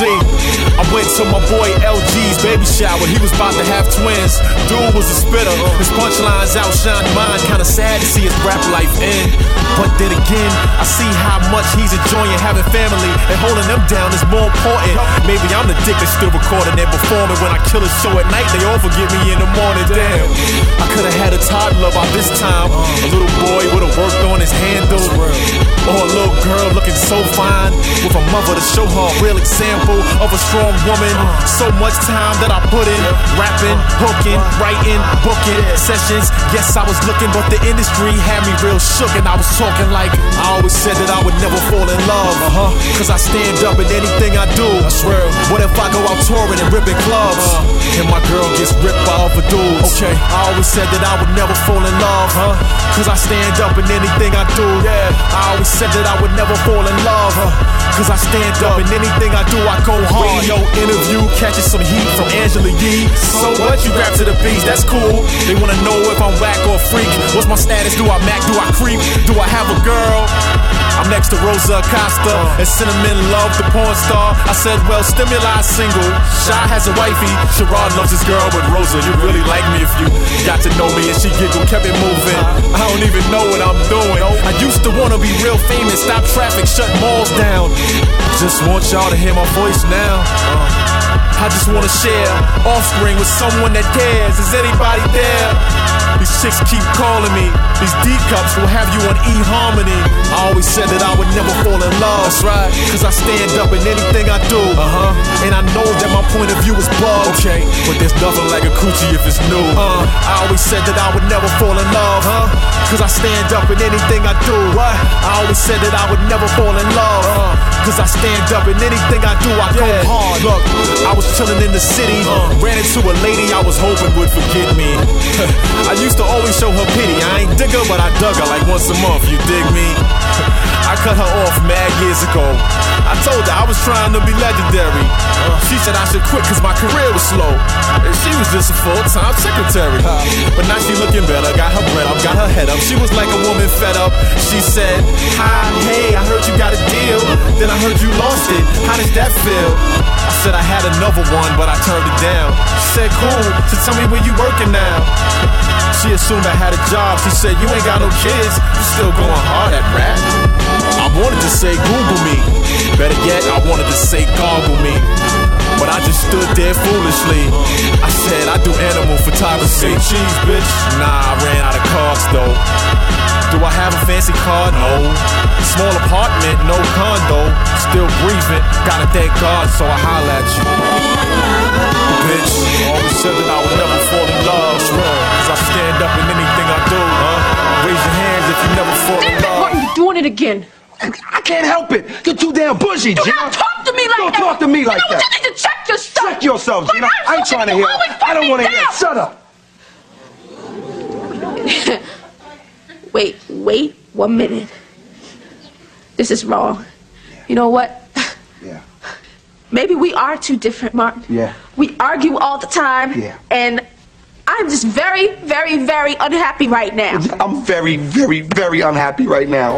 See, I went to my boy LG's baby shower. He was about to have twins. Dude was a spitter. His punchlines outshine mine. Kinda sad to see his rap life end. But then again, I see how much he's enjoying having family and holding them down is more important. Maybe I'm the dick that's still recording and performing. When I kill a show at night, they all forget me in the morning. Damn, I could have had a toddler by this time. A little boy would have so fine with a mother to show her a real example of a strong woman. So much time that I put in rapping, hooking, writing, booking sessions. Yes, I was looking, but the industry had me real shook, and I was talking like I always said that I would never fall in love. Uh huh. Cause I stand up in anything I do. I swear. What if I go out touring and ripping clubs? And my girl gets ripped by other dudes. Okay. I always said that I would never fall in love. Huh? Cause I stand up in anything I do. Yeah. I always said that I would never fall in love. Huh? Cause I stand up in anything I do, I go hard. Radio interview catching some heat from Angela Yee. So what? You rap to the beats, that's cool. They wanna know if I'm whack or freak. What's my status? Do I mac? Do I creep? Do I have a girl? I'm next to Rosa Acosta and Cinnamon Love, the porn star. I said, well, Stimuli single. Shy has a wifey. Sherrod loves his girl, but Rosa, you really like me if you got to know me. And she giggled, kept it moving. I don't even know what I'm doing. I used to wanna be real famous, stop traffic, shut malls down. Just want y'all to hear my voice now. Uh, I just wanna share offspring with someone that cares. Is anybody there? These chicks keep calling me. These D cups will have you on e-harmony. I always said that I would never fall in love. That's right. Cause I stand up in anything I do. Uh-huh. And I know that my point of view is bugged. Okay. But there's nothing like a coochie if it's new. Uh, I always said that I would never fall in love. Huh? Cause I stand up in anything I do. What? I always said that I would never fall in love. Uh, Cause I stand up in anything I do, I go hard. Look, I was chilling in the city, uh. ran into a lady I was hoping would forget me. I used to always show her pity. I ain't dig her, but I dug her like once a month, you dig me? I cut her off mad years ago. I told her I was trying to be legendary. She said I should quit cause my career was slow. And she was just a full-time secretary. But now she looking better, got her bread up, got her head up. She was like a woman fed up. She said, Hi, hey, I heard you got a deal. Then I heard you lost it. How does that feel? I said I had another one, but I turned it down. She said, Cool, so tell me where you working now. She assumed I had a job. She said, You ain't got no kids. You still going hard at rap. I wanted to say Google me. Better yet, I wanted to say goggle me. But I just stood there foolishly. I said, I do animal photography. Say cheese, bitch. Nah, I ran out of cards though. Do I have a fancy car? No. Small apartment, no condo. Still breathing. Gotta thank God, so I holla at you. Bitch, always said that I would never fall in love. Cause I stand up in anything I do, huh? Raise your hands if you never fall in love. Martin, you're doing it again. I can't help it. You're too damn bushy, Do Gina. not talk to me like that. Don't talk to me like you know, that. You need to check yourself. Check yourself, Gina. I'm I ain't trying to hear of you always it. I don't want to hear it. Shut up. Wait, wait one minute. This is wrong. You know what? Yeah. Maybe we are too different, Martin. Yeah. We argue all the time. Yeah. And I'm just very, very, very unhappy right now. I'm very, very, very unhappy right now.